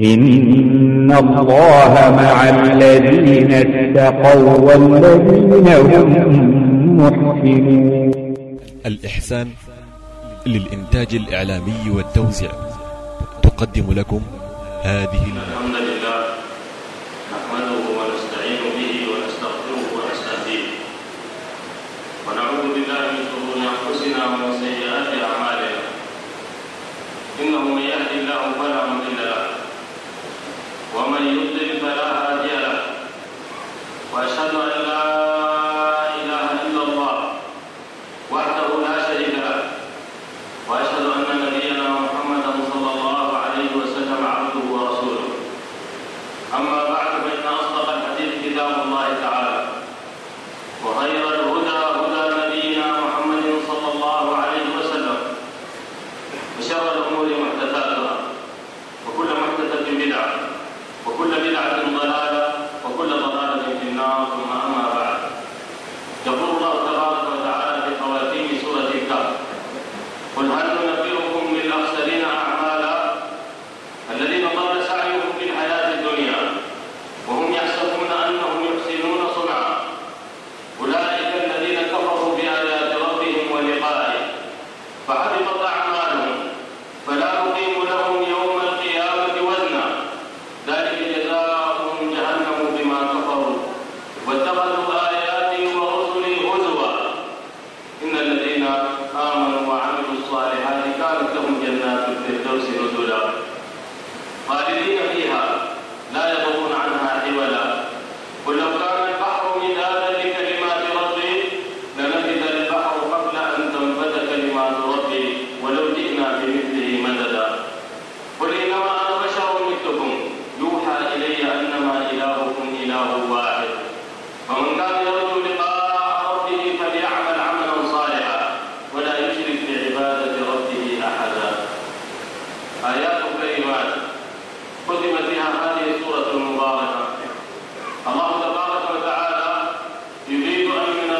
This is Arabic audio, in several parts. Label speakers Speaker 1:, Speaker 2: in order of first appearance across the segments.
Speaker 1: إن الله مع الذين اتقوا والذين هم محسنون
Speaker 2: الإحسان للإنتاج الإعلامي والتوزيع تقدم لكم هذه
Speaker 3: المحاضرة وبعد فإن أصدق الحديث كتاب الله تعالى. وخير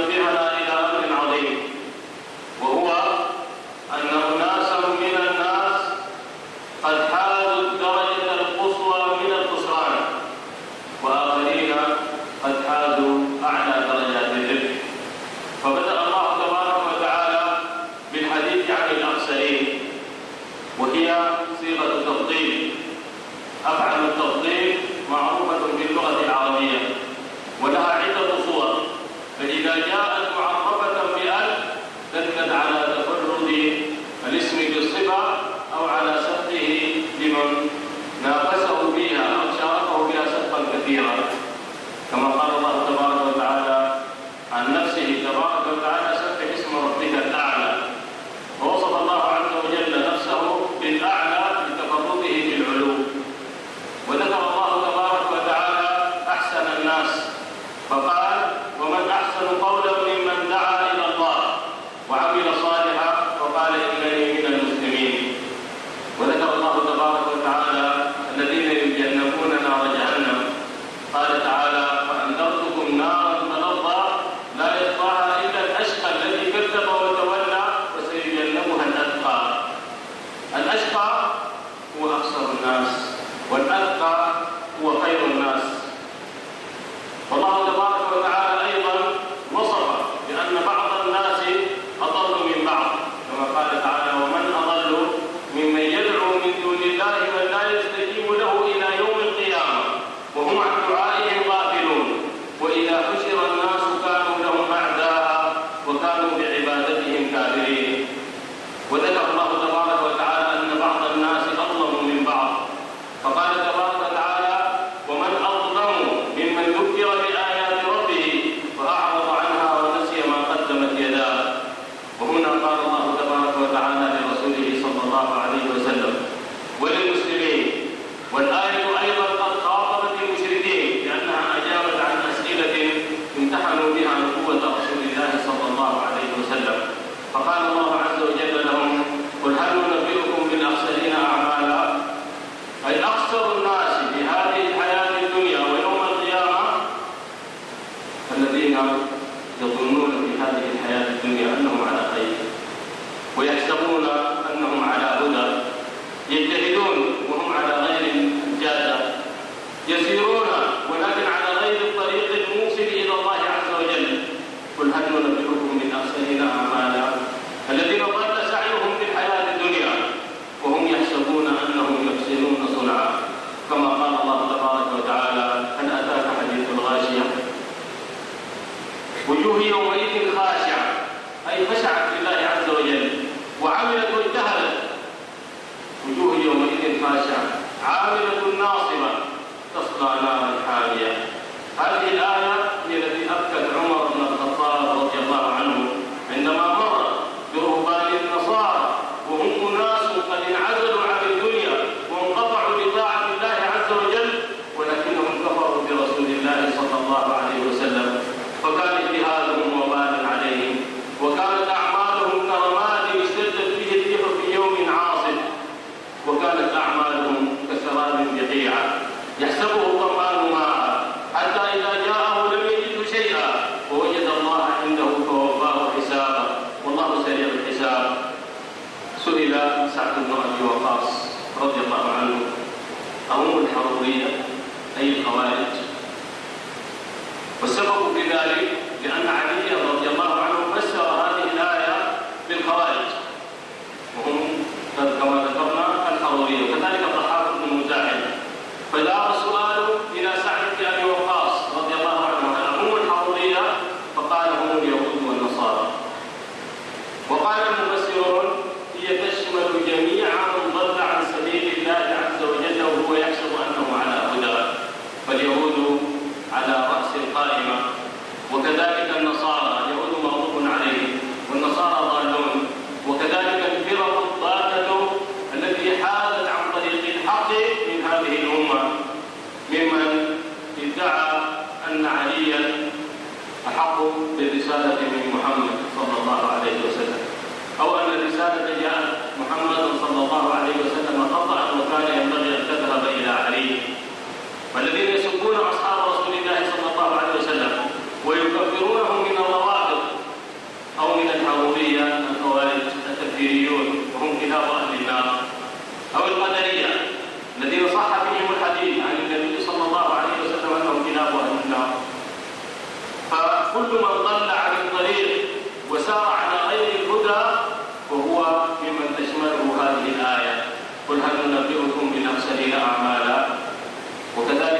Speaker 3: Dios a la 아멘. solidário الحق برسالة من محمد صلى الله عليه وسلم. أو أن الرسالة جاءت محمد صلى الله عليه وسلم قطعت وكان ينبغي أن تذهب إلى علي. فالذين كل من ضل عن الطريق وسار على غير الهدى فهو ممن تشمله هذه الآية. قل هل ننبئكم بنفسه أعمالا وكذلك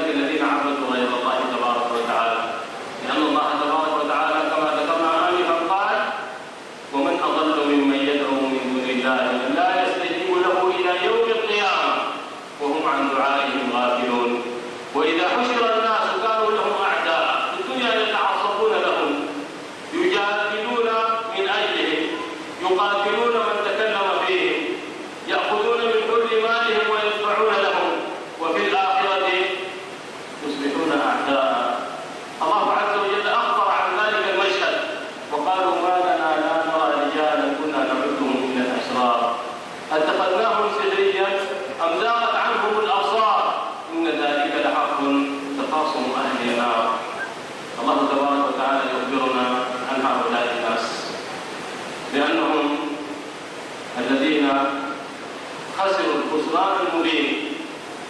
Speaker 3: والعذاب المبين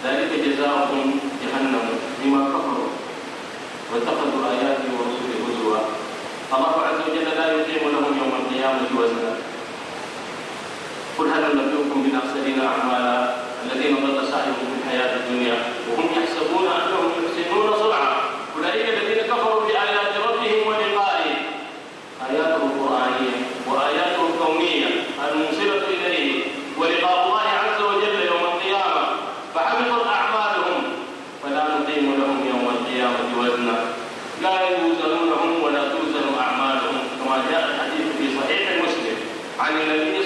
Speaker 3: ذلك جزاؤهم جهنم بما كفروا واتخذوا آياتي ورسولي هزوا. الله عز وجل لا يقيم لهم يوم القيامة وزنا. قل هل نبئكم بالأخسرين أعمالا الذين ضل سعيهم في الحياة الدنيا وهم يحسبون أنهم يحسنون صنعا. أولئك الذين Hallelujah.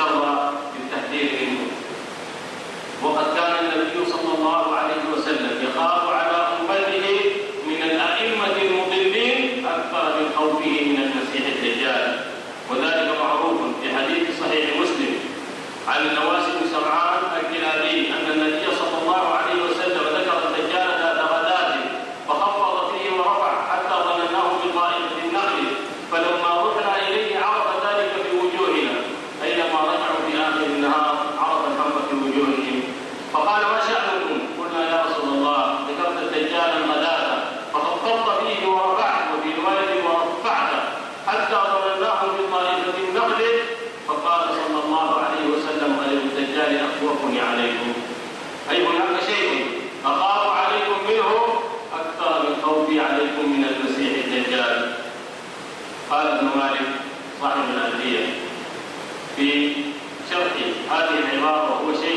Speaker 3: جر بالتهديد منه. وقد كان النبي صلى الله عليه وسلم عليكم. أيوة، أي هناك شيء. أخاف عليكم منه أكثر من خوفي عليكم من المسيح الدجال. قال ابن مالك صاحب الألفية في شرح هذه العبارة وهو شيخ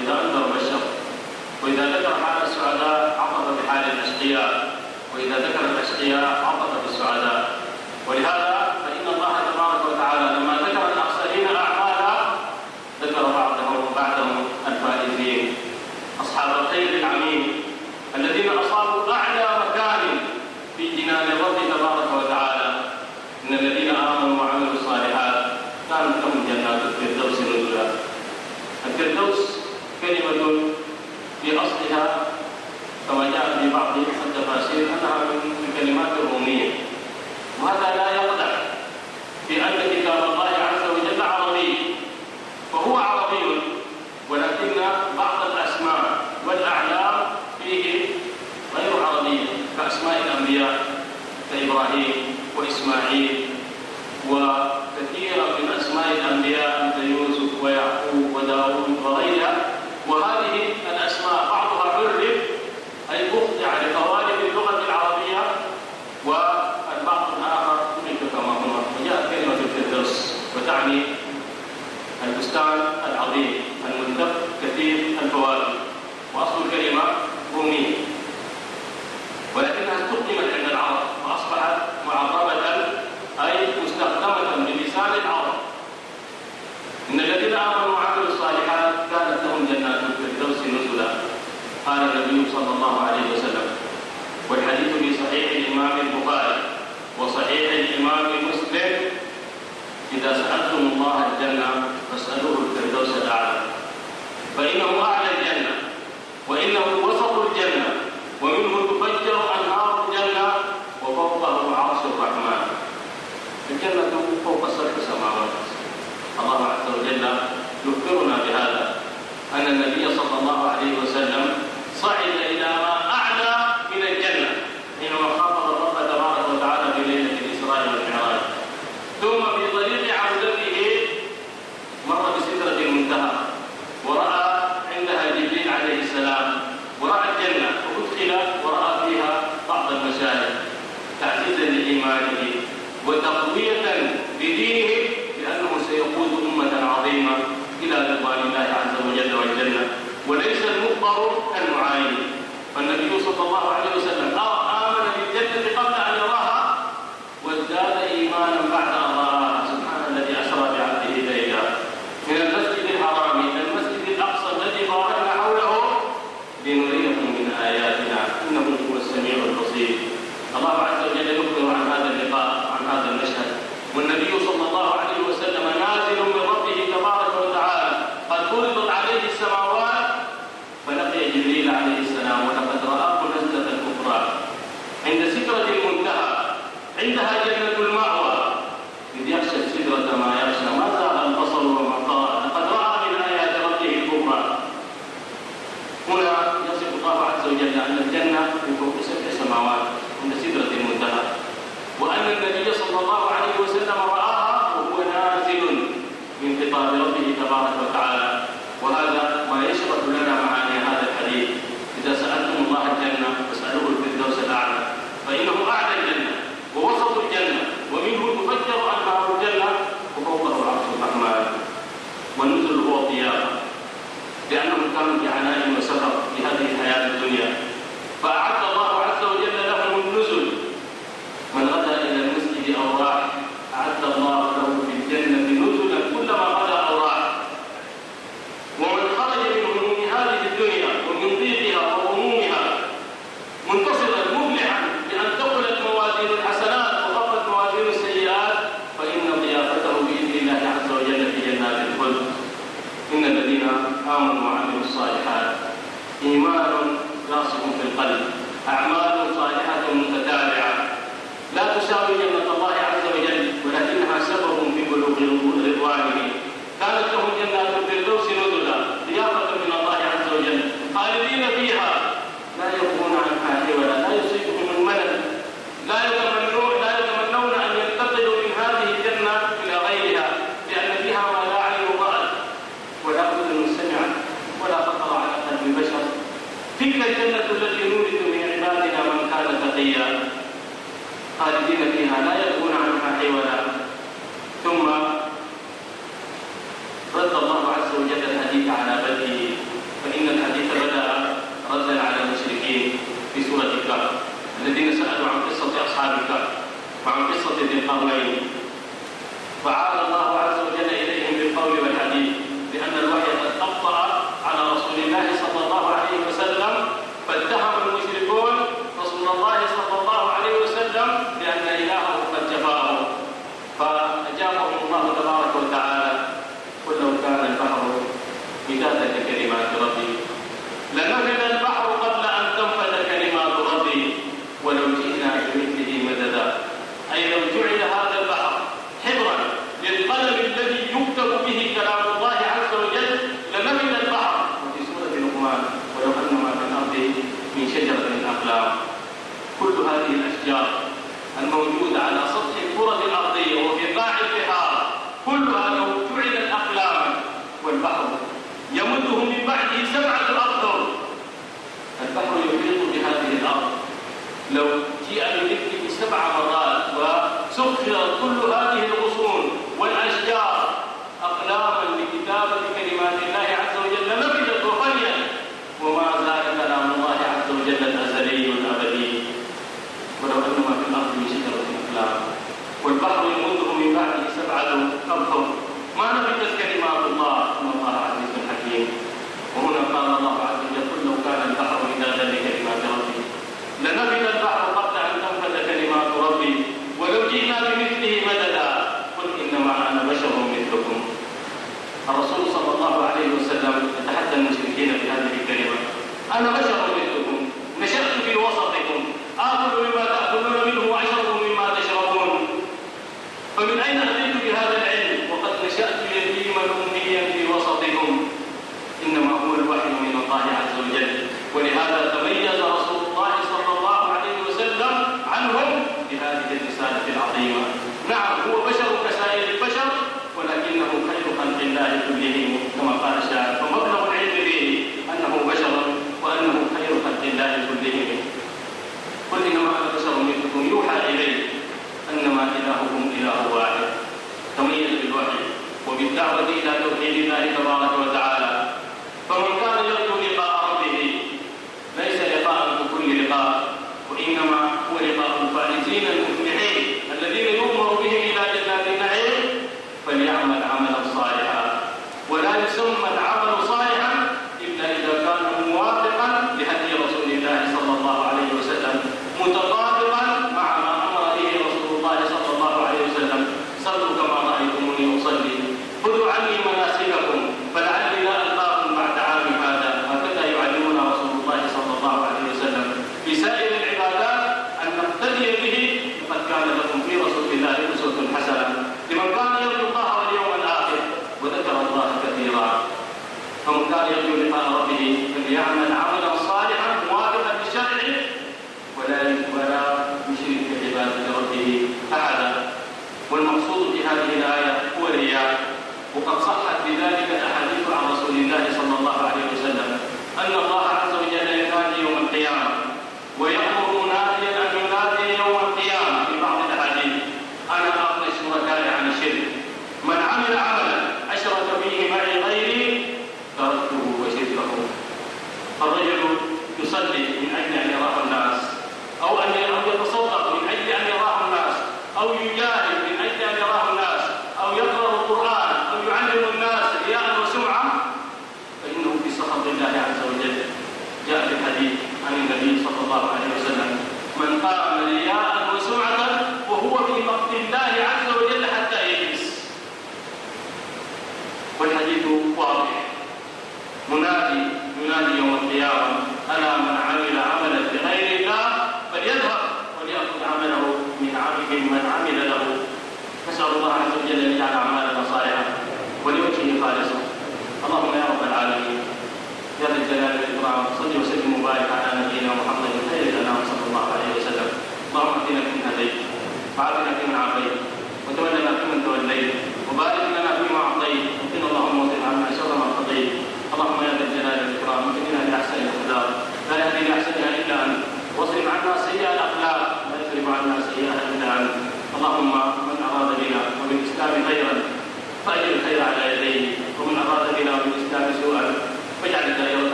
Speaker 3: وإذا أدبر بشر وإذا ذكر حال السعداء عطف بحال الأشقياء وإذا ذكر الأشقياء عطف إبراهيم وإسماعيل وصحيح الإمام مسلم إذا سألتم الله الجنة فاسألوه الفردوس الأعلى. فإنه أعلى الجنة وإنه وسط الجنة ومنه تفجر أنهار الجنة وفوقه عرش الرحمن. الجنة فوق سبع سماوات. الله عز وجل يخبرنا بهذا. أن النبي صلى الله عليه وسلم صعد Terima. خالدين فيها لا يكون عنها عولا كما قال الشاعر فمبلغ العلم به أنه بشر وأنه خير خلق الله كلهم. قل إنما أنا بشر مثلكم يوحى إلي أنما إلهكم إله واحد. تميز بالوحي وبالدعوة إلى توحيد الله تبارك